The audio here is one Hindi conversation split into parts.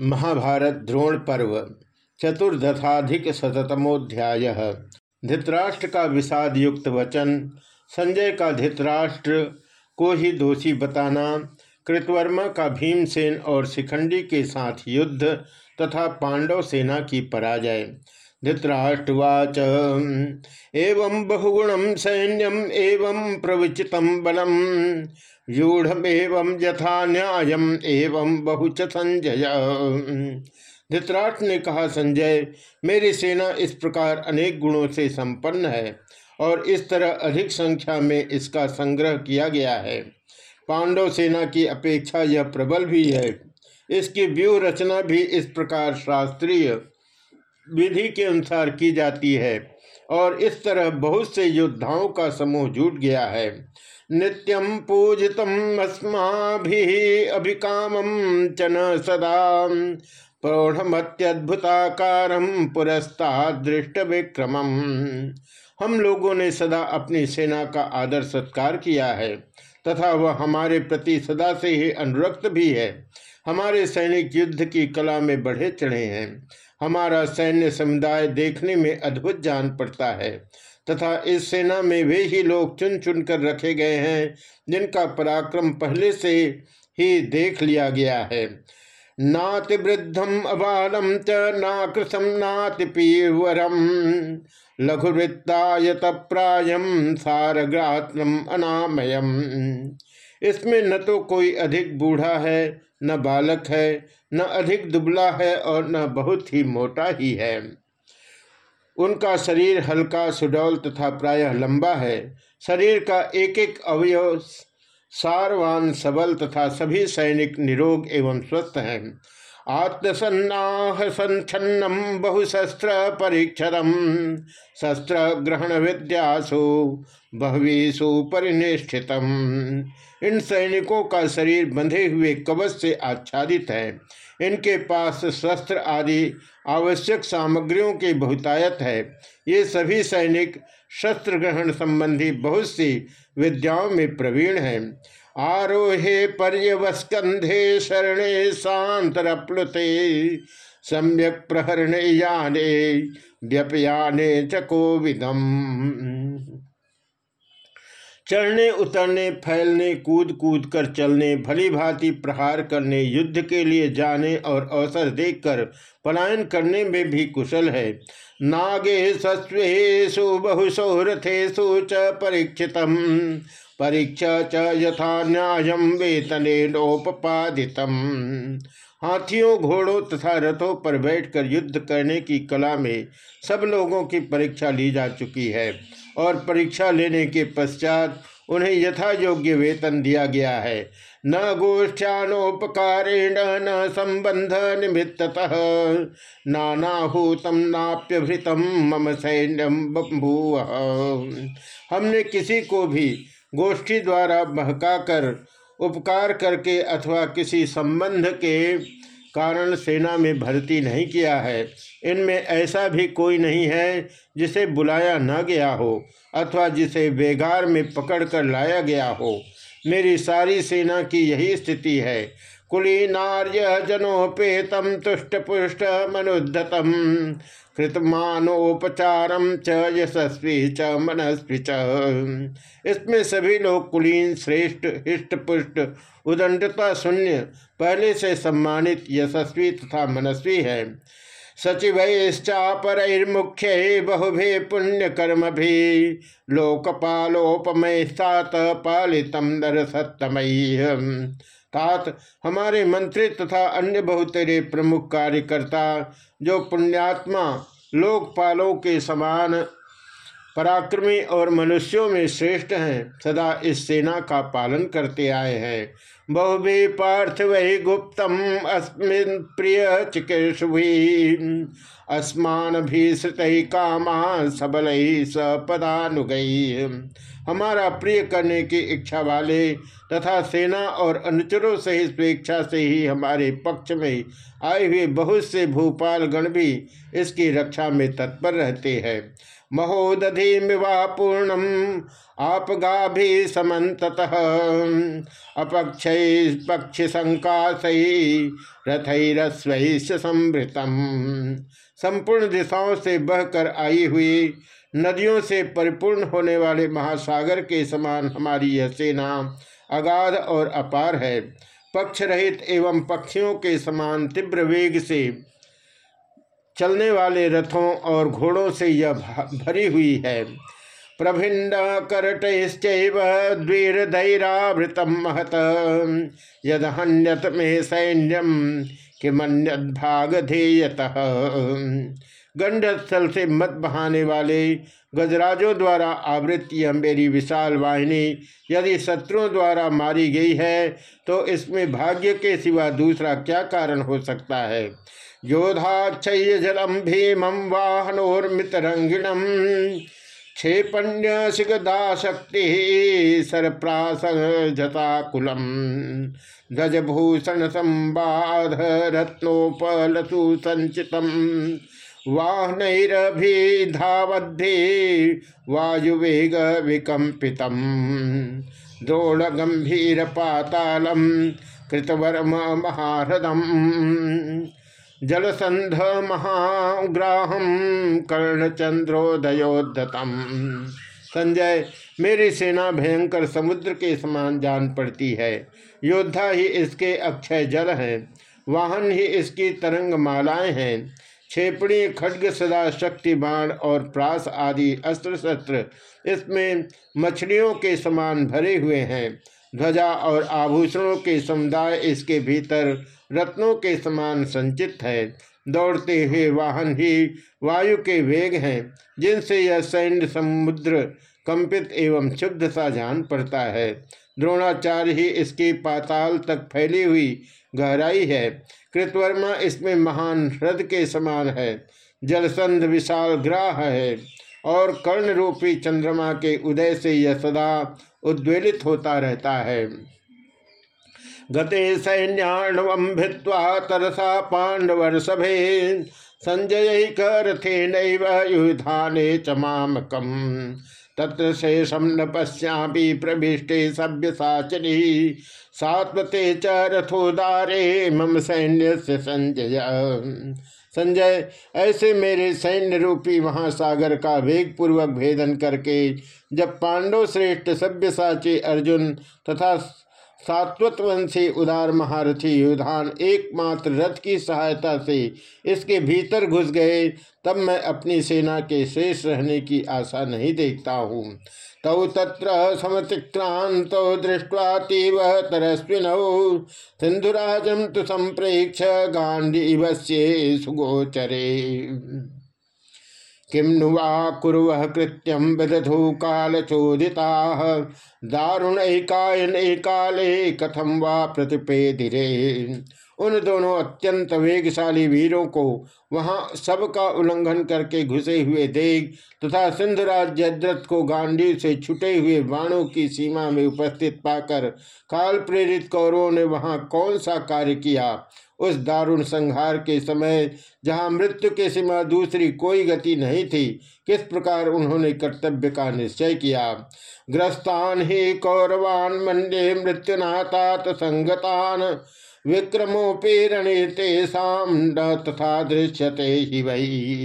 महाभारत द्रोण पर्व, चतुर्दशाधिक शतमोध्याय धृतराष्ट्र का विषाद युक्त वचन, संजय का धृतराष्ट्र, को ही दोषी बताना, कृतवर्मा का भीमसेन और शिखंडी के साथ युद्ध तथा पांडव सेना की पराजय। धृतराष्ट्रवाच, एवं बहुगुणम सैन्यम एवं प्रवचित बलम। एवं यथा न्यायम एवं बहुच संजय। धृतराष्ट्र ने कहा, संजय, मेरी सेना इस प्रकार अनेक गुणों से संपन्न है और इस तरह अधिक संख्या में इसका संग्रह किया गया है। पांडव सेना की अपेक्षा यह प्रबल भी है। इसकी व्यूह रचना भी इस प्रकार शास्त्रीय विधि के अनुसार की जाती है और इस तरह बहुत से योद्धाओं का समूह जुट गया है। नित्यम पूजितम अस्माभि अभिकामम च न सदा। प्रौढ़मत्यद्भुताकारम पुरस्ता दृष्ट विक्रम हम लोगों ने सदा अपनी सेना का आदर सत्कार किया है, तथा वह हमारे प्रति सदा से ही अनुरक्त भी है। हमारे सैनिक युद्ध की कला में बढ़े चढ़े हैं। हमारा सैन्य समुदाय देखने में अद्भुत जान पड़ता है। तथा इस सेना में वे ही लोग चुन चुन कर रखे गए हैं, जिनका पराक्रम पहले से ही देख लिया गया है। नाति वृद्धम अबालम च नाकृसम नाति पीवरम लघुवृत्तायत प्रायम सारग्रात्रम अनामयम। इसमें न तो कोई अधिक बूढ़ा है, न बालक है, न अधिक दुबला है और न बहुत ही मोटा ही है। उनका शरीर हल्का, सुडौल तथा प्रायः लंबा है। शरीर का एक एक अवयव सारवान, सबल तथा सभी सैनिक निरोग एवं स्वस्थ हैं। आत्मसन्नाह संचन्नम बहुशस्त्र परीक्षरम शस्त्र ग्रहण विद्यासु बहवीसु परिनिष्ठितम। इन सैनिकों का शरीर बंधे हुए कवच से आच्छादित है। इनके पास शस्त्र आदि आवश्यक सामग्रियों की बहुतायत है। ये सभी सैनिक शस्त्र ग्रहण संबंधी बहुत सी विद्याओं में प्रवीण हैं। आरोहे पर्यवस्कंधे शरणे शांतरप्लुते सम्यक प्रहरणे याने, व्यपयाने चकोविदम चढ़ने उतरने, फैलने कूद कूद कर चलने भली भांति प्रहार करने, युद्ध के लिए जाने और अवसर देखकर पलायन करने में भी कुशल है। नागे सस्वेशु बहुशो रथेशु च परीक्षित परीक्षा च यथा न्याय वेतने नोपादित हाथियों, घोड़ों तथा रथों पर बैठकर युद्ध करने की कला में सब लोगों की परीक्षा ली जा चुकी है। और परीक्षा लेने के पश्चात उन्हें यथा योग्य वेतन दिया गया है। न गोष्ठानोपकारेण न संबंध निमित्त नानाहूतम नाप्यभृतम मम सैन्यम बभूव हमने किसी को भी गोष्ठी द्वारा बहकाकर उपकार करके अथवा किसी संबंध के कारण सेना में भर्ती नहीं किया है। इनमें ऐसा भी कोई नहीं है जिसे बुलाया न गया हो अथवा जिसे बेगार में पकड़ कर लाया गया हो। मेरी सारी सेना की यही स्थिति है। कुलीनार्य जनोपेतम तुष्ट पुष्ट मनुद्धतम कृतमानोपचारम च यशस्वी च मनस्वी च। इसमें सभी लोग कुलीन, श्रेष्ठ हिष्ट पुष्ट उदंडता शून्य पहले से सम्मानित, यशस्वी तथा मनस्वी है। सचिवैश्चापरैर्मुख्य बहुभे पुण्यकर्म भी लोकपालोपमय सात पालितम नर सत्तमयी तात हमारे मंत्री तथा अन्य बहुतेरे प्रमुख कार्यकर्ता, जो पुण्यात्मा लोकपालों के समान पराक्रमी और मनुष्यों में श्रेष्ठ हैं, सदा इस सेना का पालन करते आए हैं। बहुभी पार्थ वही गुप्तम, अस्मिन प्रिय चिकित्सुभी अस्मान भी श्रुत कामा, सबल ही सपदानुगई हमारा प्रिय करने की इच्छा वाले तथा सेना और अनुचरों सहित स्वेच्छा से ही हमारे पक्ष में आए हुए बहुत से भूपाल गण भी इसकी रक्षा में तत्पर रहते हैं। महोदधि मिवा पूर्णम, आप भी समत अपक्ष पक्ष संकाशई रथरस्वैश संभृतम संपूर्ण दिशाओं से बहकर आई हुई नदियों से परिपूर्ण होने वाले महासागर के समान हमारी यह सेना अगाध और अपार है। पक्ष रहित एवं पक्षियों के समान तीव्र वेग से चलने वाले रथों और घोड़ों से यह भरी हुई है। प्रभिंड करटश्चैव द्वीरधैरावृतम महत। यदहन्यत में सैन्यम किमन्यद्भागधेयत गंडस्थल से मत बहाने वाले गजराजों द्वारा आवृत यह मेरी विशाल वाहिनी, यदि शत्रुओं द्वारा मारी गई है तो इसमें भाग्य के सिवा दूसरा क्या कारण हो सकता है? योधाक्षय जलम भीमं वाहनोर्मितरंगिणम क्षेपण्य शिगदा शक्ति सरप्रासजताकुलम ध्वजभूषण संबाध रत्नोपलसु संचितम वाहनैरभिधावद्धे वायुवेग विकम्पित द्रोण गंभीर पातालम कृतवर्म महारदम जलसंध महाग्राहम कर्णचंद्रोदयोदतम संजय, मेरी सेना भयंकर समुद्र के समान जान पड़ती है। योद्धा ही इसके अक्षय जल है। वाहन ही इसकी तरंग मालाएँ हैं। छेपड़ी, खड्ग, सदा शक्ति बाण और प्रास आदि अस्त्र शस्त्र इसमें मछलियों के समान भरे हुए हैं। ध्वजा और आभूषणों के समुदाय इसके भीतर रत्नों के समान संचित है। दौड़ते हुए वाहन ही वायु के वेग हैं, जिनसे यह सैन्य समुद्र कंपित एवं शुद्ध सा जान पड़ता है। द्रोणाचार्य ही इसकी पाताल तक फैली हुई गहराई है। कृतवर्मा इसमें महान हृद के समान है, जलसंध विशाल ग्राह है और कर्ण रूपी चंद्रमा के उदय से यह सदा उद्वेलित होता रहता है। गते सैन्याणवम भित्वा तरसा सभे संजय करथे नैव युधाने च मामकम। तत्र शेषम न पश्यापि प्रविष्टे सभ्य साचनी सात्वते च रथोदारे मम सैन्य से संजय। संजय, ऐसे मेरे सैन्य रूपी महासागर का वेग पूर्वक भेदन करके जब पांडव श्रेष्ठ सभ्य साची अर्जुन तथा सात्वतवंशी उदार महारथी युधान एकमात्र रथ की सहायता से इसके भीतर घुस गए। तब मैं अपनी सेना के शेष रहने की आशा नहीं देखता हूँ। तौ तत्र समतिक्रांत दृष्टवा तीव तरस्विन। सिंधुराजम तो संप्रेक्ष गांधी गांडीवस्ये सुगोचरे। किम नुवा कुरव कृत्यम विदधु काल चोदिता दारुण एकायन एकाले कथम वा प्रतिपेदिरे? उन दोनों अत्यंत वेगशाली वीरों को वहाँ सबका उल्लंघन करके घुसे हुए देख तथा सिंधराज जद्रथ को गांडी से छुटे हुए बाणों की सीमा में उपस्थित पाकर काल प्रेरित कौरवों ने वहाँ कौन सा कार्य किया? उस दारुण संहार के समय जहाँ मृत्यु के सिवा दूसरी कोई गति नहीं थी, किस प्रकार उन्होंने कर्तव्य का निश्चय किया? ग्रस्तान ही कौरवान मंडे मृत्युनातात संगतान विक्रमोपेरणे तेषाम तथा दृश्यते ही वही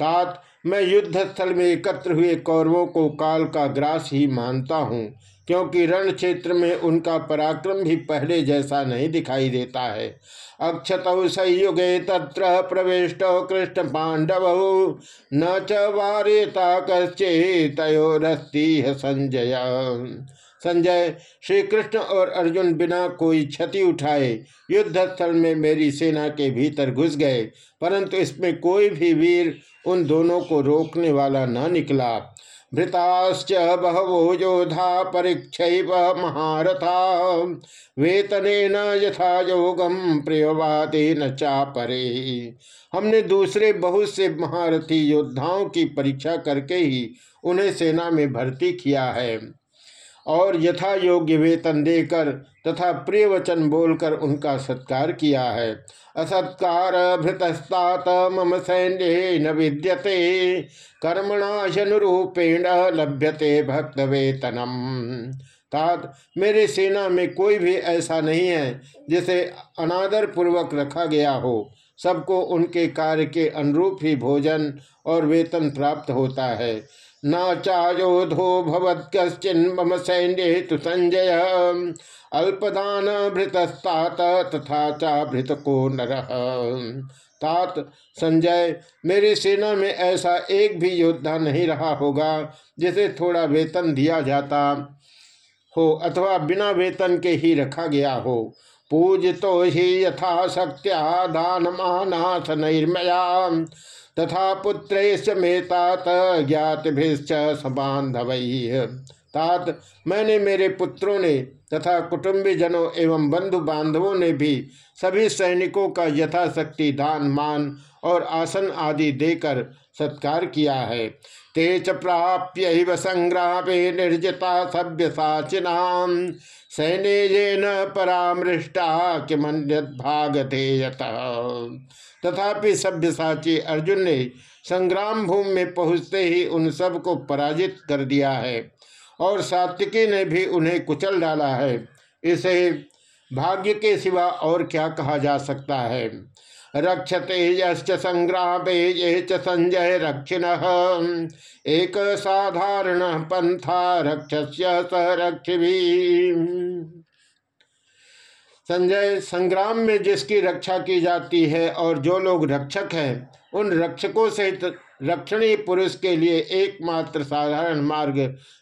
तात, मैं युद्ध स्थल में एकत्र हुए कौरवों को काल का ग्रास ही मानता हूँ। क्योंकि रण क्षेत्र में उनका पराक्रम भी पहले जैसा नहीं दिखाई देता है। अक्षत संयुगे तत्र प्रविष्ट कृष्ण पांडव। न च वारेता कश्चे तयोरस्ती संजय। संजय श्री कृष्ण और अर्जुन बिना कोई क्षति उठाए युद्ध स्थल में मेरी सेना के भीतर घुस गए, परंतु इसमें कोई भी वीर उन दोनों को रोकने वाला न निकला। भृताश्च बहवो योधा परीक्ष महारथा। वेतन यथा योगम प्रियवादे न चापरे। हमने दूसरे बहुत से महारथी योद्धाओं की परीक्षा करके ही उन्हें सेना में भर्ती किया है। और यथा योग्य वेतन देकर तथा प्रिय वचन बोलकर उनका सत्कार किया है। असत्कार भृतस्तात मम सैन्य न विद्यते कर्मणाशनुरूपेण लभ्यते भक्त वेतनम। तात, मेरे सेना में कोई भी ऐसा नहीं है जिसे अनादर पूर्वक रखा गया हो। सबको उनके कार्य के अनुरूप ही भोजन और वेतन प्राप्त होता है। न चायोधो भवत मम सैन्य तो संजय। अल्पदान भृतस्तात तथा चा भृत को नर। तात, संजय, मेरी सेना में ऐसा एक भी योद्धा नहीं रहा होगा, जिसे थोड़ा वेतन दिया जाता हो अथवा बिना वेतन के ही रखा गया हो। पूज तो ही यथाशक्त्या दान मानाथ निर्मया। तथा पुत्र में तात ज्ञात सबांधव तात, मैंने मेरे पुत्रों ने तथा कुटुंबी जनों एवं बंधु बांधवों ने भी सभी सैनिकों का यथाशक्ति दान, मान और आसन आदि देकर सत्कार किया है। ते च प्राप्य संग्रामे निर्जिता सभ्य साचिना सैन्य परामृष्टा किमन्यत भागते तथापि सभ्य साची अर्जुन ने संग्राम भूमि में पहुँचते ही उन सबको पराजित कर दिया है और सात्विकी ने भी उन्हें कुचल डाला है। इसे भाग्य के सिवा और क्या कहा जा सकता है? रक्षते यश्च संग्रामे ये च संजय रक्षिण। एक साधारण पंथा रक्षस्य स संजय, संग्राम में जिसकी रक्षा की जाती है और जो लोग रक्षक हैं, उन रक्षकों सहित रक्षणी पुरुष के लिए एकमात्र साधारण मार्ग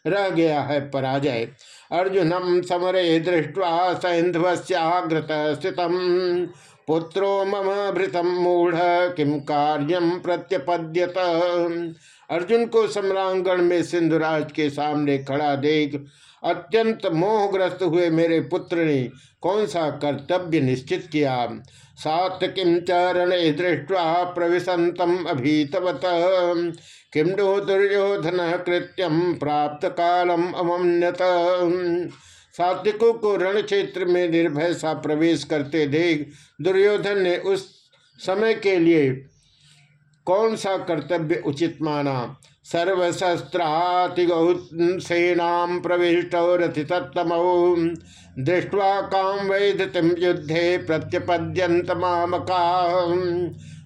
रह गया है पराजय। अर्जुनम समरे दृष्टवा सैंधवस्याग्रत स्थित पुत्रो मम भृतम मूढ़ किम कार्यम प्रत्यपद्यत। अर्जुन को सम्रांगण में सिंधुराज के सामने खड़ा देख अत्यंत मोहग्रस्त हुए मेरे पुत्र ने कौन सा कर्तव्य निश्चित किया? सात किम चरण दृष्टवा प्रविशंतम अभीतवत। किम दुर्योधन कृत्यम प्राप्त कालम अमन्यत? सात्विकों को रण क्षेत्र में निर्भय सा प्रवेश करते देख दुर्योधन ने उस समय के लिए कौन सा कर्तव्य उचित माना? सर्वशस्त्रातिगौसेना प्रविष्ट रथितमो दृष्टवा काम वैधतिम युद्धे प्रत्यपद्यंत मामका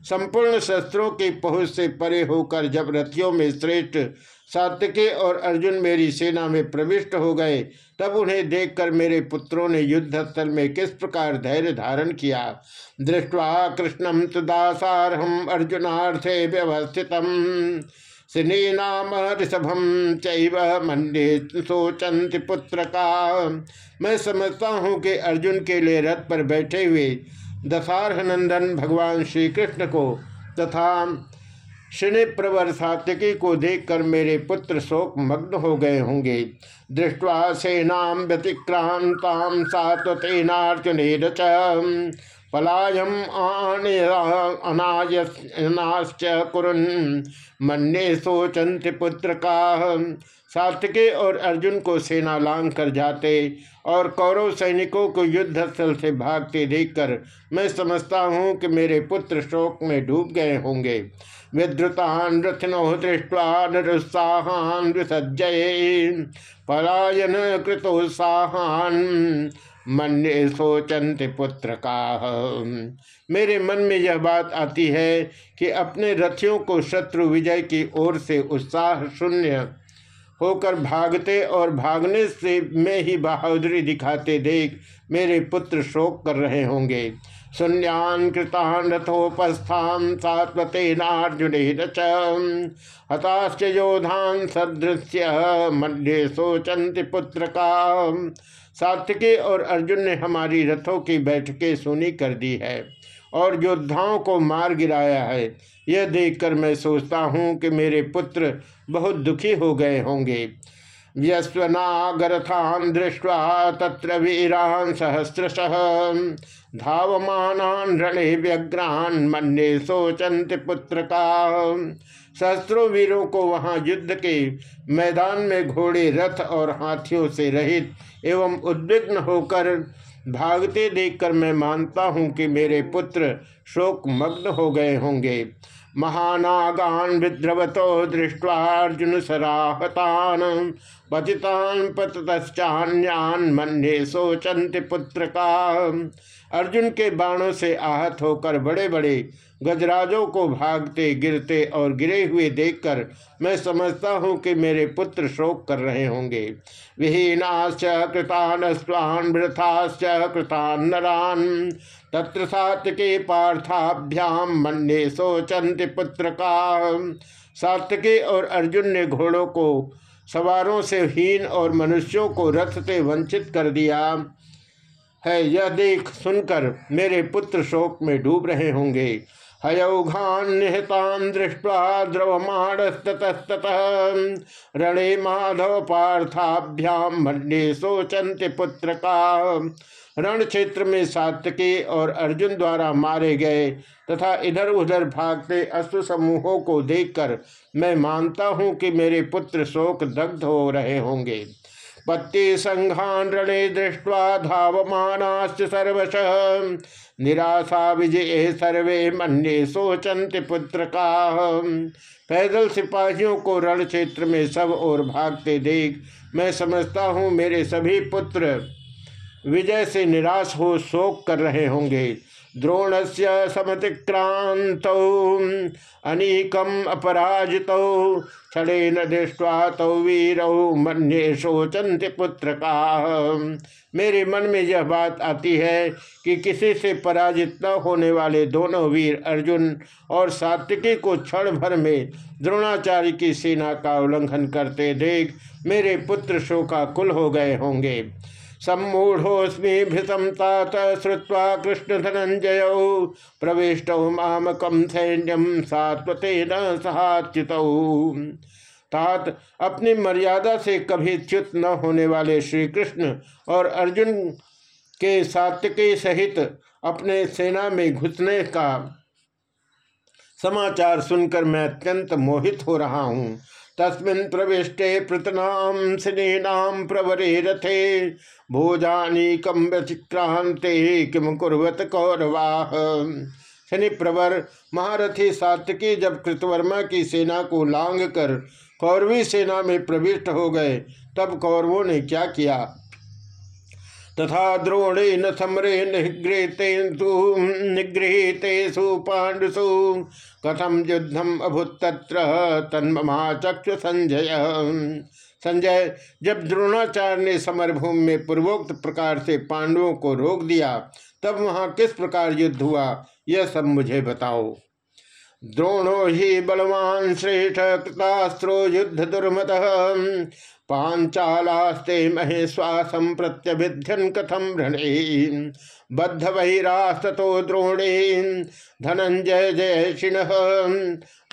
संपूर्ण शस्त्रों की पहुँच से परे होकर जब रथियों में श्रेष्ठ सात्यके और अर्जुन मेरी सेना में प्रविष्ट हो गए, तब उन्हें देखकर मेरे पुत्रों ने युद्ध स्थल में किस प्रकार धैर्य धारण किया। दृष्टवा कृष्णम तुदासारहम अर्जुनार्थे सिनीनाम ऋषभम चैव मंडे सोचंत पुत्र का मैं समझता हूँ कि अर्जुन के लिए रथ पर बैठे हुए दशारह नंदन भगवान श्री कृष्ण को तथा शनि प्रवर सात्यकी को देखकर मेरे पुत्र शोक मग्न हो गए होंगे। दृष्टवा सेनाम व्यतिक्रांताम सात्वतेनार्जुन पलायम अनायश्च कुरन। मन्ने सोचंत पुत्र का सात्विके और अर्जुन को सेना लांग कर जाते और कौरव सैनिकों को युद्ध स्थल से भागते देखकर मैं समझता हूँ कि मेरे पुत्र शोक में डूब गए होंगे। विद्रुतान रथनो दृष्टवा विसज्जय। पलायन कृतोत्साहान मन सोचंत पुत्र का मेरे मन में यह बात आती है कि अपने रथियों को शत्रु विजय की ओर से उत्साह शून्य होकर भागते और भागने से में ही बहादुरी दिखाते देख मेरे पुत्र शोक कर रहे होंगे। शून्यान कृतान रथोपस्थान सात्वतेनार्जुन हताश्च योधान सदृश्य मध्य सोचंत पुत्र का सात्विकी और अर्जुन ने हमारी रथों की बैठकें सुनी कर दी है और योद्धाओं को मार गिराया है। यह देखकर मैं सोचता हूँ कि मेरे पुत्र बहुत दुखी हो गए होंगे। व्यस्वनागरथान दृष्ट्वा तत्र वीरान सहस्रश। धावमान रणे व्यग्रान मन्ये सोचंत पुत्र का सहस्त्रों वीरों को वहाँ युद्ध के मैदान में घोड़े, रथ और हाथियों से रहित एवं उद्विग्न होकर भागते देखकर मैं मानता हूँ कि मेरे पुत्र शोक मग्न हो गए होंगे। महानागान विद्रवतो दृष्टार्जुन सराहतान, पतितान पतश्चान्यान मन्ये सोचंत पुत्र का अर्जुन के बाणों से आहत होकर बड़े बड़े गजराजों को भागते, गिरते और गिरे हुए देखकर मैं समझता हूँ कि मेरे पुत्र शोक कर रहे होंगे। विहीनाश्च कृतान स्वान वृथाश्च कृतान नरान तत्र पार्थाभ्याम मन्ये सोचंत पुत्र का सात्विके और अर्जुन ने घोड़ों को, सवारों से हीन और मनुष्यों को रथ से वंचित कर दिया। है, यह देख सुनकर मेरे पुत्र शोक में डूब रहे होंगे। हयौघान निहतान दृष्टवा द्रवमाणस्ततस्ततः। रणे माधव पार्थाभ्याम मन्ये सोचंत पुत्र का रण क्षेत्र में सातके और अर्जुन द्वारा मारे गए तथा इधर उधर भागते अश्व समूहों को देखकर मैं मानता हूँ कि मेरे पुत्र शोक दग्ध हो रहे होंगे। पत्ति संघान रणे दृष्टवा धावमानाश्च सर्वश। निराशा विजय सर्वे मन्ये सोचंत पुत्र का पैदल सिपाहियों को रण क्षेत्र में सब और भागते देख, मैं समझता हूँ मेरे सभी पुत्र विजय से निराश हो शोक कर रहे होंगे। द्रोण से समतिक्रांत अनीकम अपराजित क्षणे न दृष्टवा तौ वीरौ मन्ये शोचंत पुत्र का मेरे मन में यह बात आती है कि किसी से पराजित न होने वाले दोनों वीर अर्जुन और सात्विकी को क्षण भर में द्रोणाचार्य की सेना का उल्लंघन करते देख मेरे पुत्र शोकाकुल हो गए होंगे। सम्मूढ़ोस्मी भृतम तात श्रुवा कृष्ण धनंजय प्रविष्ट मामकम सैन्यम सात्वते न सहाच्युत तात अपनी मर्यादा से कभी च्युत न होने वाले श्री कृष्ण और अर्जुन के सात्विकी सहित अपने सेना में घुसने का समाचार सुनकर मैं अत्यंत मोहित हो रहा हूँ। तस्मिन् प्रविष्टे पृतनाम सिनेनाम प्रवरे रथे भोजानीकम व्यतिक्रांते किम कुर्वत कौरवाह शनि प्रवर महारथी सात्विकी जब कृतवर्मा की सेना को लांग कर कौरवी सेना में प्रविष्ट हो गए, तब कौरवों ने क्या किया? तथा द्रोणे न समरे निगृहतेषु निगृहीतेषु पांडुषु कथम युद्धम अभुतत्र तन्महाचक्षु संजय। संजय, जब द्रोणाचार्य ने समरभूमि में पूर्वोक्त प्रकार से पांडवों को रोक दिया, तब वहाँ किस प्रकार युद्ध हुआ? यह सब मुझे बताओ। द्रोणो ही बलवान श्रेष्ठ कृतास्त्रो युद्ध दुर्मत। पांचालास्ते महेश्वासम प्रत्यभिध्यन कथम ऋणे बद्ध वैरास्तो द्रोणे धनंजय जय शिण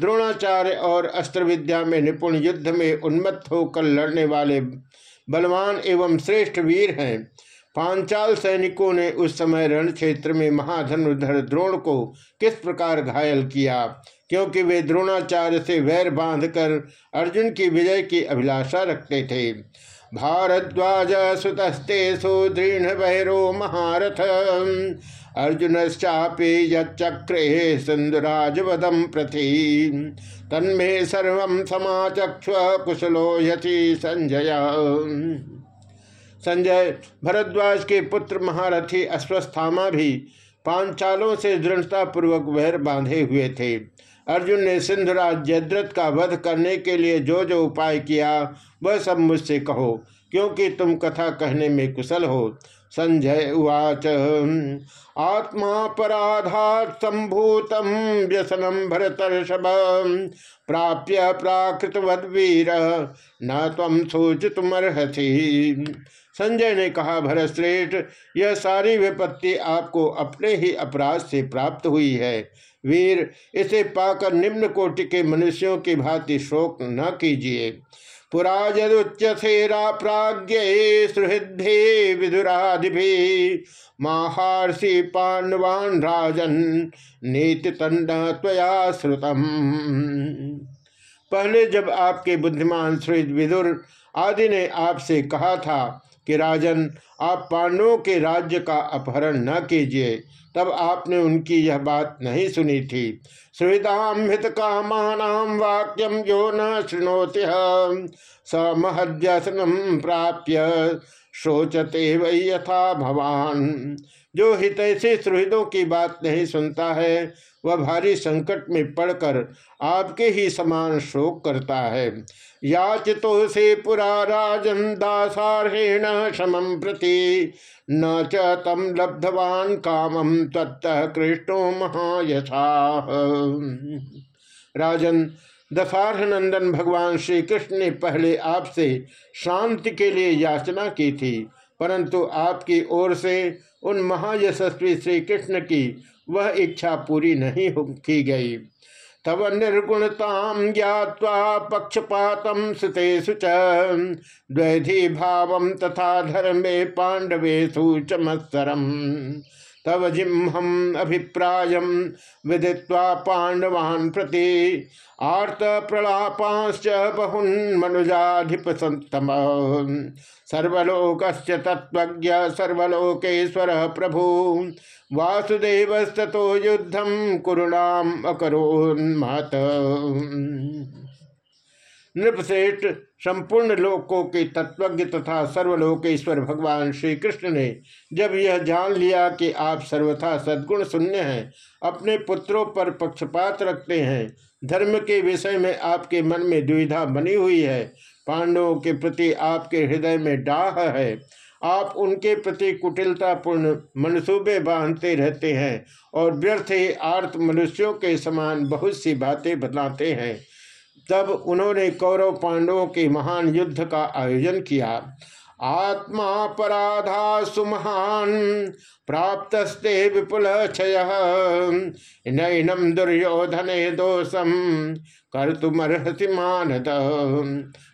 द्रोणाचार्य और अस्त्र विद्या में निपुण युद्ध में उन्मत्त होकर लड़ने वाले बलवान एवं श्रेष्ठ वीर हैं। पांचाल सैनिकों ने उस समय रण क्षेत्र में महाधनुधर द्रोण को किस प्रकार घायल किया? क्योंकि वे द्रोणाचार्य से वैर बांधकर अर्जुन की विजय की अभिलाषा रखते थे। भारद्वाज सुतस्ते सुदृढ़ भैरो महारथ। अर्जुन चापे यक्रे सिंधुराज वदम प्रति। तन्मे सर्व समाचक्ष कुशलो यथि संजय। संजय, भरद्वाज के पुत्र महारथी अश्वस्थामा भी पांचालों से दृढ़ता पूर्वक वैर बांधे हुए थे। अर्जुन ने सिंधुराज जयद्रथ का वध करने के लिए जो जो उपाय किया, वह सब मुझसे कहो, क्योंकि तुम कथा कहने में कुशल हो। संजय उवाच, आत्मा पराधात संभूतम व्यसनम भरतर्षभ प्राप्य प्राकृतवीर न तम सोचितमर्हसी। संजय ने कहा भरतश्रेष्ठ यह सारी विपत्ति आपको अपने ही अपराध से प्राप्त हुई है। वीर, इसे पाकर निम्न कोटि के मनुष्यों की भांति शोक न कीजिए। पुरा यदुच्यसेरा प्राज्ञ सुहृदे विदुरादि महार्षि पांडवान राजन, नीति तंड तया श्रुतम। पहले जब आपके बुद्धिमान सुहृद विदुर आदि ने आपसे कहा था कि राजन, आप पांडवों के राज्य का अपहरण न कीजिए। तब आपने उनकी यह बात नहीं सुनी थी। सुविधाम हित कामानाम वाक्यम जो न शुणोति स महद्यसनम प्राप्य शोचते वही यथा भवान। जो हितैषी सुहृदों की बात नहीं सुनता है, वह भारी संकट में पड़कर आपके ही समान शोक करता है। याचितो से पुरा राजन दासारेण समम प्रति, न च तम लब्धवान कामम तत्त कृष्णो महायथा। राजन दशार्ह नंदन भगवान श्री कृष्ण ने पहले आपसे शांति के लिए याचना की थी, परंतु आपकी ओर से उन महायशस्वी श्री कृष्ण की वह इच्छा पूरी नहीं की गई। तव निर्गुणताम ज्ञावा पक्षपातम सुतेषु च। भाव तथा धर्मे पांडवेशु चमत्सरम तव जिम्हम अभिप्राय विदित्वा पांडवान् प्रति आर्त प्रलापांश्च बहुन मनुजाधिप संतम सर्वलोक तत्व सर्वलोकेश्वर प्रभु। वासुदेवस्तो युद्धम कुरुणाम अकरोन्मत नृपश्रेष्ठ संपूर्ण लोकों के तत्वज्ञ तथा सर्वलोकेश्वर भगवान श्री कृष्ण ने जब यह जान लिया कि आप सर्वथा सद्गुण शून्य हैं, अपने पुत्रों पर पक्षपात रखते हैं, धर्म के विषय में आपके मन में दुविधा बनी हुई है, पांडवों के प्रति आपके हृदय में डाह है, आप उनके प्रति कुटिलतापूर्ण मनसूबे बांधते रहते हैं और व्यर्थ ही आर्थ मनुष्यों के समान बहुत सी बातें बताते हैं। तब उन्होंने कौरव पांडवों के महान युद्ध का आयोजन किया। आत्मा पराधा सुमहान, प्राप्तस्ते विपुल क्षय। नैनम दुर्योधन दोषम कर तुमर्हति मानद।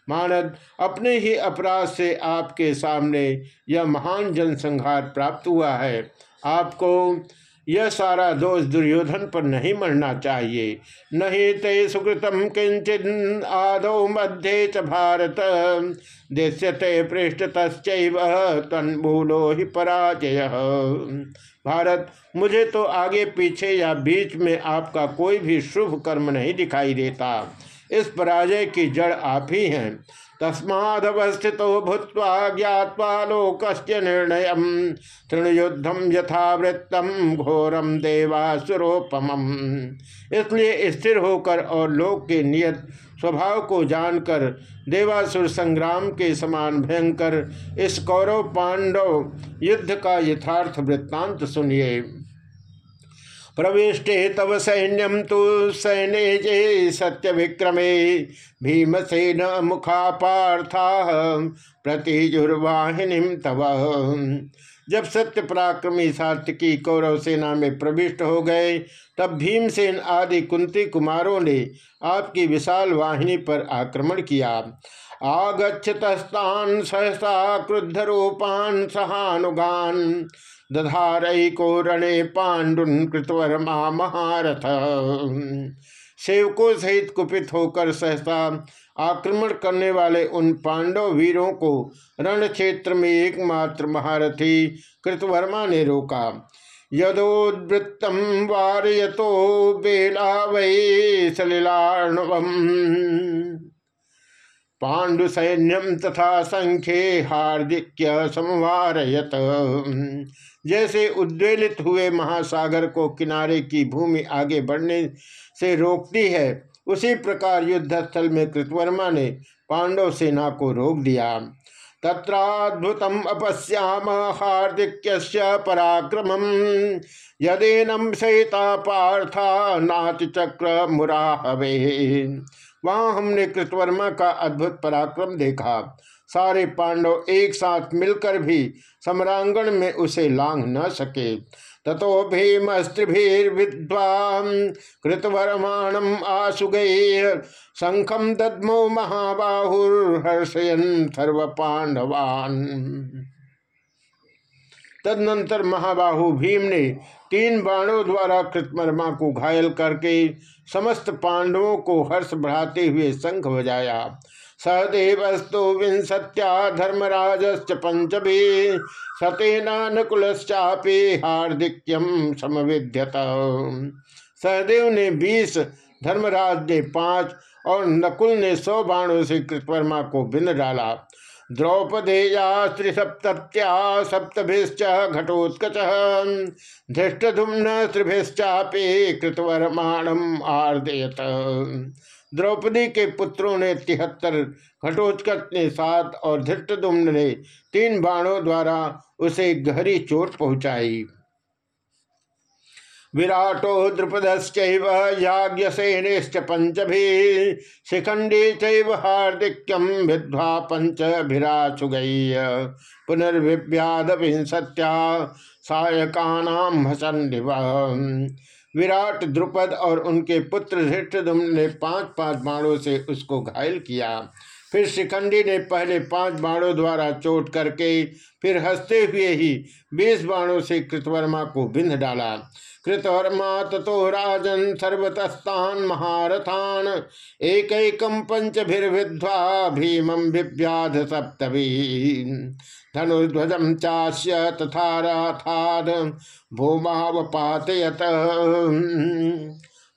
मानद, अपने ही अपराध से आपके सामने यह महान जनसंहार प्राप्त हुआ है। आपको यह सारा दोष दुर्योधन पर नहीं मरना चाहिए। नहीं ते सुकृतम किंचित आदो मध्य च भारत। दृश्यते पृष्ठ तन्मूलो ही पराजय। भारत, मुझे तो आगे पीछे या बीच में आपका कोई भी शुभ कर्म नहीं दिखाई देता। इस पराजय की जड़ आप ही हैं। तस्मादवस्थित भूत ज्ञावा लोकस्य निर्णय तृणयुद्धम यथावृत्तम घोरम देवासुरोपम इसलिए स्थिर होकर और लोक के नियत स्वभाव को जानकर देवासुर संग्राम के समान भयंकर इस कौरव पांडव युद्ध का यथार्थ वृत्तांत सुनिए। प्रविष्टे तव सैन्यम तो सैन्य जे सत्य विक्रमे भीमसेन मुखा पार्था प्रतिजुर्वाहिनी तव। जब सत्य पराक्रमी सात्विकी कौरव सेना में प्रविष्ट हो गए, तब भीमसेन आदि कुंती कुमारों ने आपकी विशाल वाहिनी पर आक्रमण किया। आगछतस्तान सहसा क्रुद्ध रूपान सहानुगान दधारको रणे पांडुन कृतवर्मा महारथ। सेवकों सहित कुपित होकर सहसा आक्रमण करने वाले उन पांडव वीरों को रण क्षेत्र में एकमात्र महारथी कृतवर्मा ने रोका। यदोद्वृत्तम वारयतो बेला वै सलिलाणवम पांडु सैन्यम तथा संख्ये हार्दिक्य समवारयत जैसे उद्वेलित हुए महासागर को किनारे की भूमि आगे बढ़ने से रोकती है, उसी प्रकार युद्ध स्थल में कृतवर्मा ने पांडव सेना को रोक दिया। तत्राद्भुतम अपश्याम हार्दिक्य पराक्रम यदेनम सहिता पार्था नाति चक्र मुराहवे। वहाँ हमने कृतवर्मा का अद्भुत पराक्रम देखा। सारे पांडव एक साथ मिलकर भी सम्रांगण में उसे लांग न सके। ततो भीमस्त्रिभिर्विद्वां कृतवर्माणम आसुगै शंखम दद्मो महाबाहुर्हर्षयन सर्व पांडवान तदनंतर महाबाहु भीम ने तीन बाणों द्वारा कृतमर्मा को घायल करके समस्त पांडवों को हर्ष बढ़ाते हुए शंख बजाया। सदेवस्तु विंशत्या धर्मराज पंचभी सतेनाकुलश्चापे हार्दिक्यम समविध्यत। सहदेव ने बीस, धर्मराज ने पाँच और नकुल ने सौ बाणों से कृतवर्मा को बिंद डाला। द्रौपदेया त्रिसप्त्या सप्तभिश्च घटोत्कच। धृष्टधुम्न कृतवर्माणम आर्दयत। द्रौपदी के पुत्रों ने तिहत्तर घटोत्कच ने सात और धृष्टदुम्न ने तीन बाणों द्वारा उसे गहरी चोट पहुंचाई। विराटो द्रुपदश्चैव याज्ञसेनिश्च पंचभी, शिखंडी चैव हार्दिक्यम विद्वा पंच भिराचुगैय पुनर्विव्याद विंसत्या सायकानाम हसन विराट द्रुपद और उनके पुत्र धृष्टदुम्न ने पाँच पाँच बाणों से उसको घायल किया। फिर शिखंडी ने पहले पाँच बाणों द्वारा चोट करके, फिर हँसते हुए ही बीस बाणों से कृतवर्मा को बिंध डाला। कृतवर्मा ततो राजन सर्वतस्तान महारथान एक पंचभिर्विध्वा भीमं विव्याध सप्तभी धनुर्ध्वजम चास्य तथा राथाद, भूमावपातयत।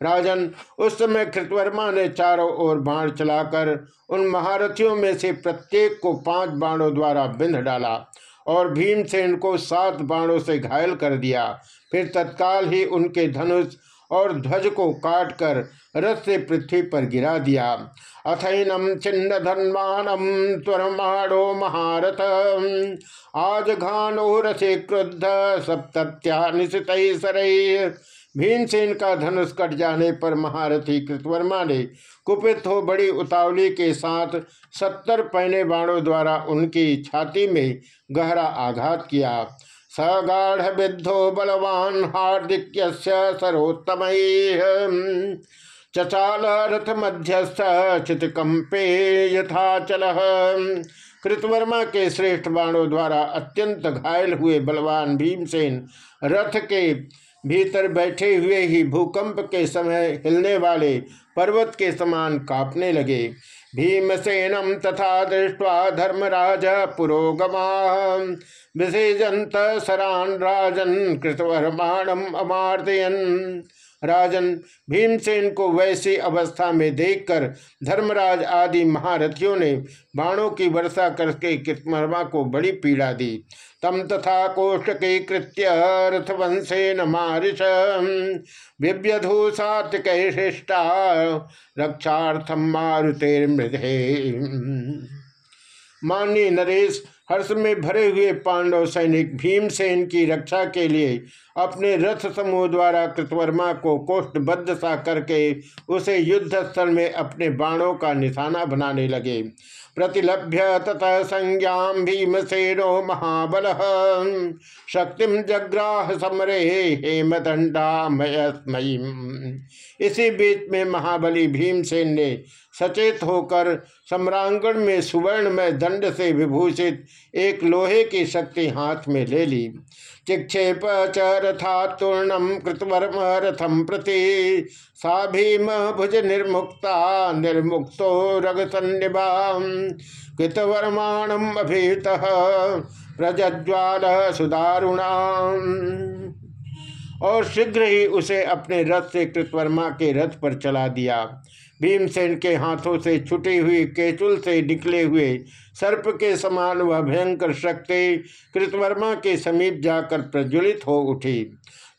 राजन, उस समय कृतवर्मा ने चारों ओर बाण चलाकर उन महारथियों में से प्रत्येक को पाँच बाणों द्वारा बिंध डाला और भीमसेन को सात बाणों से घायल कर दिया। फिर तत्काल ही उनके धनुष और ध्वज को काटकर रथ से पृथ्वी पर गिरा दिया। अथैनम छिन्न धनवानम त्वरमाणो महारथ आज घानो रसे क्रुद्ध सप्त्या निशित भीमसेन का धनुष कट जाने पर महारथी कृतवर्मा ने कुपित हो बड़ी उतावली के साथ सत्तर पहने बाणों द्वारा उनकी छाती में गहरा आघात किया। सगाढ़ विद्धो बलवान हार्दिक्य सरोत्तम। चचाल रथ मध्यस्थ चितकंपे यथाचल। कृतवर्मा के श्रेष्ठ बाणों द्वारा अत्यंत घायल हुए बलवान भीमसेन रथ के भीतर बैठे हुए ही भूकंप के समय हिलने वाले पर्वत के समान कांपने लगे। भीमसेनम तथा दृष्टवा धर्मराज पुरोगमा। विसेजंत सरान राजन कृतवर्माणम अमार्दयन। राजन भीमसेन को वैसी अवस्था में देखकर धर्मराज आदि महारथियों ने बाणों की वर्षा करके कृतमर्मा को बड़ी पीड़ा दी। तम तथा कोष्टके कृत्य रथवंशे न मारिश बिव्यधू सात्विक शिष्टा रक्षार्थम मारुतेर्मृधे। माननीय नरेश हर्ष में भरे हुए पांडव सैनिक भीमसेन की रक्षा के लिए अपने रथ समूह द्वारा कृतवर्मा को कोष्ठबद्ध सा करके उसे युद्ध स्थल में अपने बाणों का निशाना बनाने लगे। प्रतिलभ्य ततः संज्ञा भीमसेनो महाबल। शक्ति जग्राह समरे हेमदंडा मयस्मयी इसी बीच में महाबली भीमसेन ने सचेत होकर सम्रांगण में सुवर्ण में दंड से विभूषित एक लोहे की शक्ति हाथ में ले ली। चिक्षेप च रथातूर्णम कृतवर्म रथम प्रति सा भीम भुज निर्मुक्ता निर्मुक्तो रगसन्निभा कृतवर्माणम अभीत प्रज्वाल सुदारुणा। और शीघ्र ही उसे अपने रथ से कृतवर्मा के रथ पर चला दिया। भीमसेन के हाथों से छुटी हुई केचुल से निकले हुए सर्प के समान वह भयंकर शक्ति कृतवर्मा के समीप जाकर प्रज्वलित हो उठी।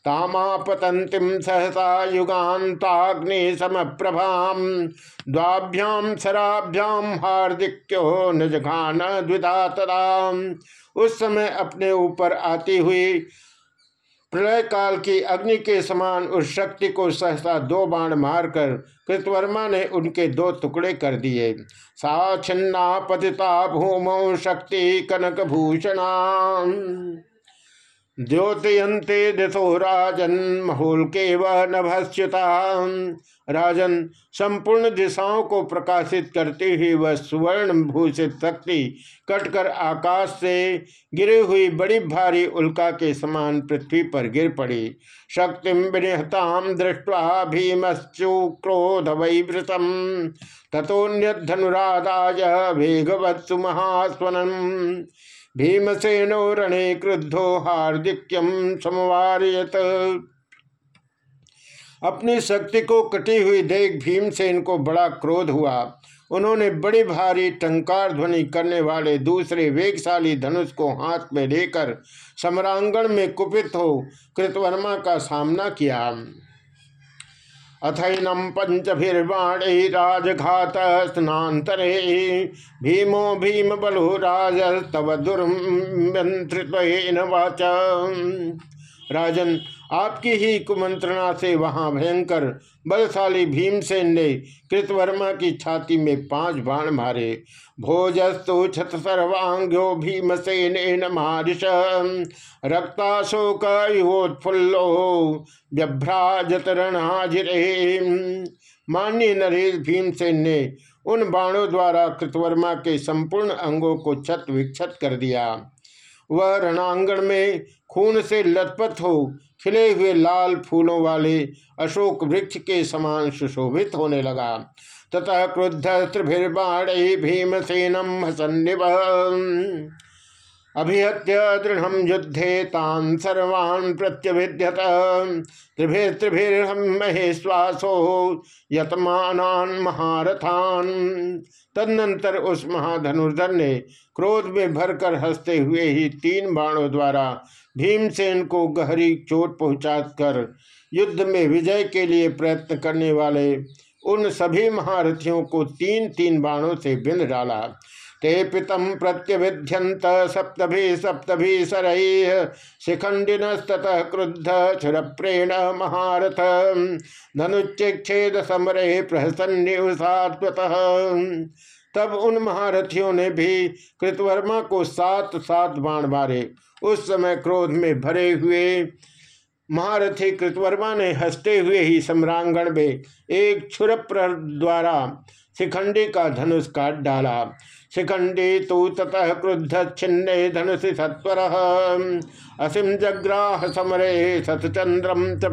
तामापतंतिम सहसा युगान्ताग्नि समप्रभाम द्वाभ्याम शराभ्याम हार्दिक्यो नजघान द्विधा तदा। उस समय अपने ऊपर आती हुई प्रलय काल की अग्नि के समान उस शक्ति को सहसा दो बाण मारकर कृतवर्मा ने उनके दो टुकड़े कर दिए। सा छिन्ना पतिता भूमौ शक्ति कनक भूषणा द्योतयंते दिशो राजन महोल के वह नभस्युता राजन संपूर्ण दिशाओं को प्रकाशित करते हुई वह सुवर्ण भूषित शक्ति कटकर आकाश से गिरी हुई बड़ी भारी उल्का के समान पृथ्वी पर गिर पड़ी। शक्ति विनिहताम दृष्टवा भीमश्चु क्रोध वैवृतम। तथोन्य धनुराधाय वेगवत्सु महास्वनम। भीमसेनो रणे क्रुद्धो हार्दिक्यम समवारियत। अपनी शक्ति को कटी हुई देख भीमसेन को बड़ा क्रोध हुआ। उन्होंने बड़ी भारी टंकार ध्वनि करने वाले दूसरे वेगशाली धनुष को हाथ में लेकर सम्रांगण में कुपित हो कृतवर्मा का सामना किया। अथैनम पंचभिर्वाणी राजघात स्नातरे भीमो भीम बलो राज तव दुर्मंत्रित वाच। राजन, आपकी ही कुमंत्रणा से वहाँ भयंकर, बलशाली भीमसेन ने कृतवर्मा की छाती में पाँच बाण मारे। भोजस्तु छत सर्वांग्यो भीमसेन मारिश रक्ताशोक युवोत्फुल्लो व्यभ्राजत रणाजिरे मान्य नरेश भीमसेन ने उन बाणों द्वारा कृतवर्मा के संपूर्ण अंगों को छत विक्षत कर दिया। वह रणांगण में खून से लथपथ हो, खिले हुए लाल फूलों वाले अशोक वृक्ष के समान सुशोभित होने लगा। तथा क्रुद्ध त्रिभिर्बाण भीमसेनम हसन्निव अभिहत्य दृढ़ युद्धे तान सर्वान् प्रत्यभिद्यत त्रिभिर त्रिभिर्हम महेश्वासो यतमानान महारथान। तदनंतर उस महाधनुर्धर ने क्रोध में भरकर हँसते हुए ही तीन बाणों द्वारा भीमसेन को गहरी चोट पहुंचाकर युद्ध में विजय के लिए प्रयत्न करने वाले उन सभी महारथियों को तीन तीन बाणों से बिंद डाला। ते पितम प्रत्यभिध्यंत सप्तभि सप्तभि सरैः शिखंडिनस्तः क्रुद्ध, क्षुरप्रेण महारथ। धनुच्छेद समरे प्रहसन्युसात्वतः तब उन महारथियों ने भी कृतवर्मा को सात सात बाण मारे उस समय क्रोध में भरे हुए महारथी कृतवर्मा ने हँसते हुए ही सम्रांगण में एक छुरप्र द्वारा शिखंडी का धनुष काट डाला। शिखंडी तो ततः क्रुद्ध, छिन्ने धनुषि सत्वर। असीम जग्राह समरे सतचंद्रम च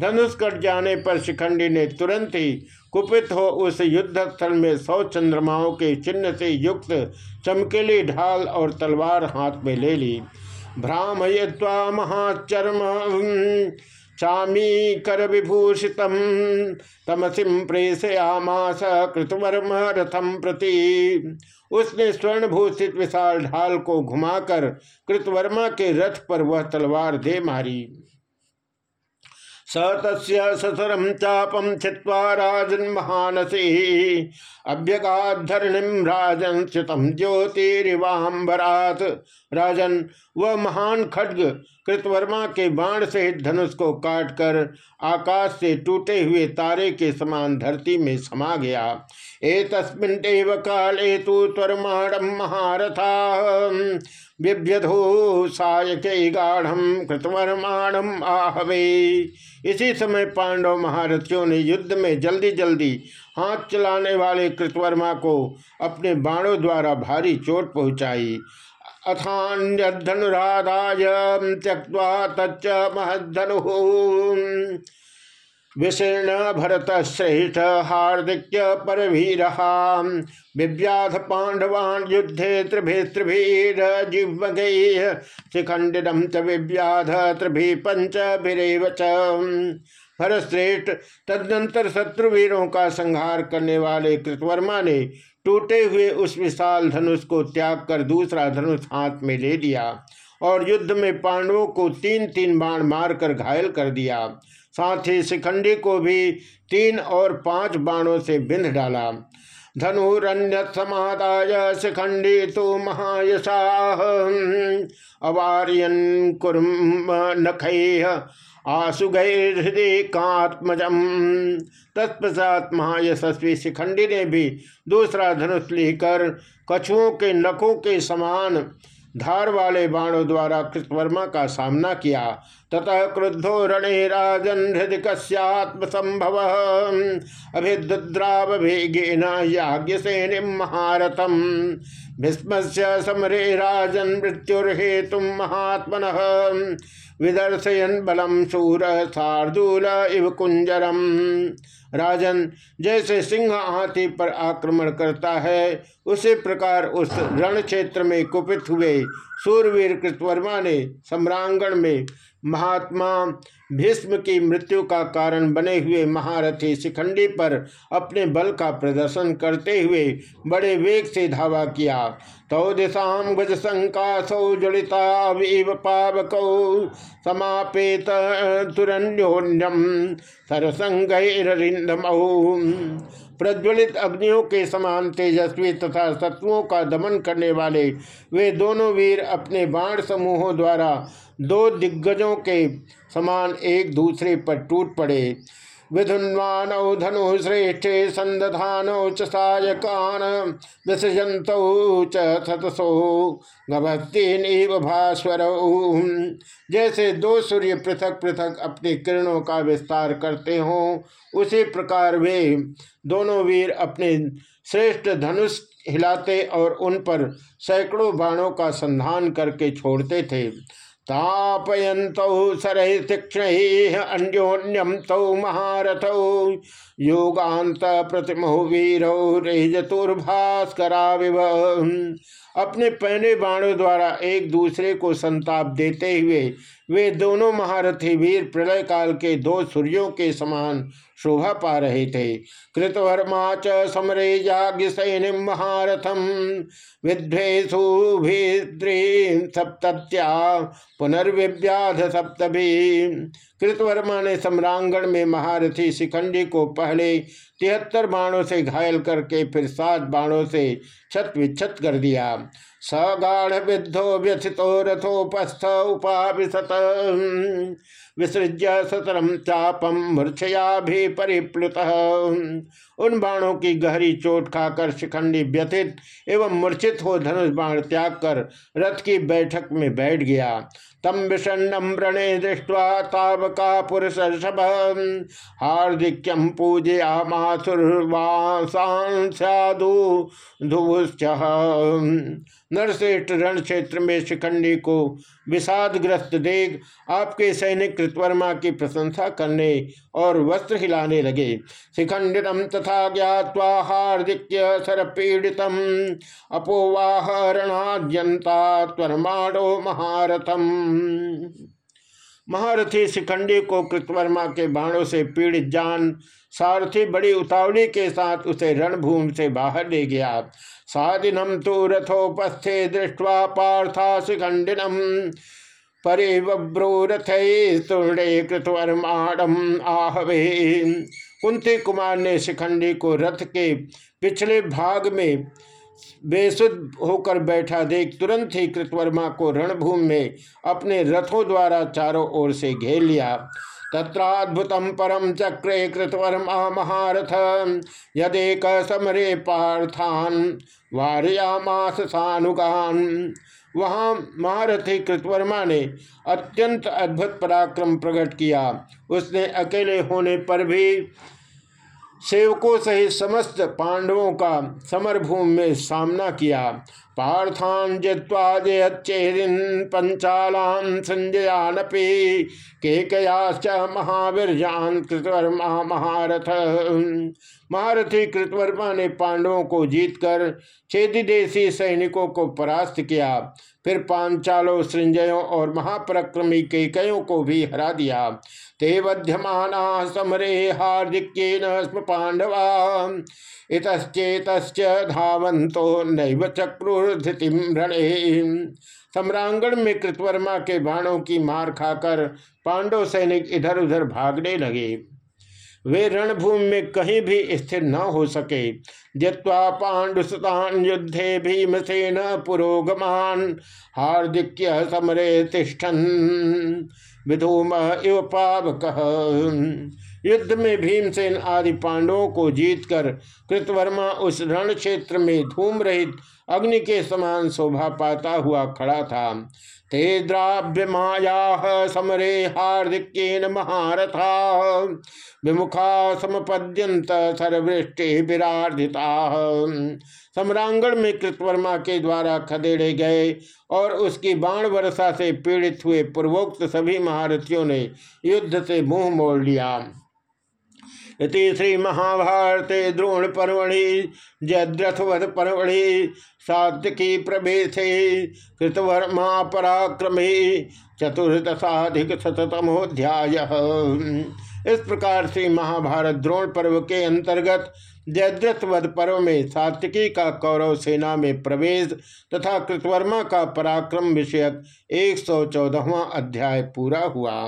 धनुष कट जाने पर शिखंडी ने तुरंत ही कुपित हो उस युद्ध स्थल में सौ चंद्रमाओं के चिन्ह से युक्त चमकेली ढाल और तलवार हाथ में ले ली। भ्रामय्वा महाचर्म चामी कर विभूषित तमसिम प्रेषयामास कृतवर्म रथम प्रति। उसने स्वर्ण भूषित विशाल ढाल को घुमाकर कृतवर्मा के रथ पर वह तलवार दे मारी। स तस्सरम चापम छिवा राजन महानसी राजन स्थितम ज्योतिरिवाम्बरात। राजन, वह महान खड्ग कृतवर्मा के बाण से धनुष को काटकर आकाश से टूटे हुए तारे के समान धरती में समा गया। ए तस्मिन काले तो महारथा। आहवे। इसी समय पांडव महारथियों ने युद्ध में जल्दी जल्दी हाथ चलाने वाले कृतवर्मा को अपने बाणों द्वारा भारी चोट पहुंचाई। अथान्यधनुराधाय त्यक्वा तच्च महधनु विशीर्ण भरत श्रेष्ठ हार्दिक्य परवीर। विव्याध पांडवान युद्धे त्रिभि त्रिभीर जिह्वगे शिखंडिनम च विव्याध त्रिभि पंच भिरेव भरतश्रेष्ठ तदनंतर शत्रुवीरों का संहार करने वाले कृतवर्मा ने टूटे हुए उस विशाल धनुष को त्याग कर दूसरा धनुष हाथ में ले लिया। और युद्ध में पांडवों को तीन तीन बाण मारकर घायल कर दिया। साथ ही शिखंडी को भी तीन और पाँच बाणों से बिंध डाला। धनुरन्य समादाय शिखंडी तो महायशा अवार्यन कुर्म तत्पश्चात महायशस्वी शिखंडी ने भी दूसरा धनुष लेकर कछुओं के नखों के समान धार वाले बाणों द्वारा कृतवर्मा का सामना किया। ततः क्रुद्धो रणे राजन हृदय कश्यात्म संभव। अभिद्रावेगेन याज्ञ से महारथम। भीष्म समरे राजन मृत्युर्हेतु महात्मन। विदर्शयन बलम शूर शार्दूल इव कुंजरम राजन, जैसे सिंह हाथी पर आक्रमण करता है, उसी प्रकार उस रण क्षेत्र में कुपित हुए सूरवीर कृतवर्मा ने सम्रांगण में महात्मा भीष्म की मृत्यु का कारण बने हुए महारथी शिखंडी पर अपने बल का प्रदर्शन करते हुए बड़े वेग से धावा किया। तो दिशा गज संकाशौ जड़िता पावक समापेत तुरन्योन्यम सरसंगरिंदमऊ प्रज्वलित अग्नियों के समान तेजस्वी तथा शत्रुओं का दमन करने वाले, वे दोनों वीर अपने बाण समूहों द्वारा दो दिग्गजों के समान एक दूसरे पर टूट पड़े। विधुन्वानौ धनु श्रेष्ठे संदधानौ च सायकान विसृजन्तौ च थतसो गभस्तीन भास्वर। जैसे दो सूर्य पृथक पृथक अपने किरणों का विस्तार करते हों, उसी प्रकार वे दोनों वीर अपने श्रेष्ठ धनुष हिलाते और उन पर सैकड़ों बाणों का संधान करके छोड़ते थे। तापयन्तौ सरहि तीक्षण अन्योन्यम तौ महारथौ। योगांत प्रतिमो वीरौ रेजतुर्भास्करा विभ अपने पहने बाणों द्वारा एक दूसरे को संताप देते हुए वे दोनों महारथी वीर प्रलय काल के दो सूर्यों के समान शोभा पा रहे थे कृतवर्मा च समरे याज्ञ सैनि महारथम विध्वेशु सप्त्या पुनर्विव्याध सप्तभी कृतवर्मा ने सम्रांगण में महारथी शिखंडी को पहले तिहत्तर बाणों से घायल करके फिर सात बाणों से छत विच्छत कर दिया। सगाढ़ विद्धो व्यथितो रथोपस्थ उपाविशत। विसृज्य सतरम चापम मूर्छया भी परिप्लुत। उन बाणों की गहरी चोट खाकर शिखंडी व्यथित एवं मूर्छित हो धनुष बाण त्याग कर रथ की बैठक में बैठ गया। तम विषण्णम व्रणे दृष्टवा तावका पुरुष हार्दिक्यम पूजया माथुर्वासाधु धुभुश्च नरश्रेष्ठ रण क्षेत्र में शिखंडी को विषादग्रस्त देख आपके सैनिक कृतवर्मा की प्रशंसा करने और वस्त्र हिलाने लगे। शिखंडितम तथा ज्ञावा हार्दिक्य सरपीड़ित अपोवाहरणाद्यंता त्वरमाणो महारथम। महारथी शिखंडी को कृतवर्मा के बाणों से पीड़ित जान, सारथी बड़ी उतावली के साथ उसे रणभूमि से बाहर ले गया। सादिनम तो रथोपस्थे दृष्टवा पार्था शिखंडिनम परे बब्रो रथे कृतवर्माणम आहवे। कुंती कुमार ने शिखंडी को रथ के पिछले भाग में बेसुध होकर बैठा देख तुरंत ही कृतवर्मा को रणभूमि में अपने रथों द्वारा चारों ओर से घेर लिया। तत्राद्भुत परम चक्रे कृतवर्मा महारथ, यदेक समरे पार्थान, वार्यामास सानुगान। वहाँ महारथी कृतवर्मा ने अत्यंत अद्भुत पराक्रम प्रकट किया। उसने अकेले होने पर भी सेवकों सहित समस्त पांडवों का समरभूमि में सामना किया। पार्थान जित्वा जयच्चेरिन पंचालान संजयानपि केकयाश्च महावीरजान कृतवर्मा महारथ। महारथी कृतवर्मा ने पांडवों को जीतकर छेदिदेशी सैनिकों को परास्त किया। फिर पांचालों, सृंजयों और महापराक्रमी केकयों को भी हरा दिया। ते बध्यमाना समरे हार्दिक्येन स्म पांडवा इतश्चेत धावंतो नैव चक्रुर्धितिम रणे। सम्रांगण में कृतवर्मा के बाणों की मार खाकर पांडव सैनिक इधर उधर भागने लगे। वे रणभूमि में कहीं भी स्थिर न हो सके। जत्वा पांडुसतान युद्धे भीमसेन पुरोगमान। हार्दिक्य समरे तिष्ठन। विधूम इव पावक। युद्ध में भीमसेन आदि पांडवों को जीतकर कृतवर्मा उस रण क्षेत्र में धूम रहित अग्नि के समान शोभा पाता हुआ खड़ा था। ते द्राव्य माया समरे हार्दिक्यन महारथा। विमुखा समपद्यंत सर्वृष्टि विराधिता सम्रांगण में कृतवर्मा के द्वारा खदेड़े गए और उसकी बाण वर्षा से पीड़ित हुए पूर्वोक्त सभी महारथियों ने युद्ध से मुँह मोड़ लिया। इति श्री महाभारते द्रोण पर्वणि, जयद्रथवध पर्वणि सात्विकी प्रवेशे कृतवर्मा पराक्रमे। चतुर्दशाधिक शतमोध्याय इस प्रकार से महाभारत द्रोण पर्व के अंतर्गत जयद्रथ वध पर्व में सात्विकी का कौरव सेना में प्रवेश तथा कृतवर्मा का पराक्रम विषयक एक सौ अध्याय पूरा हुआ।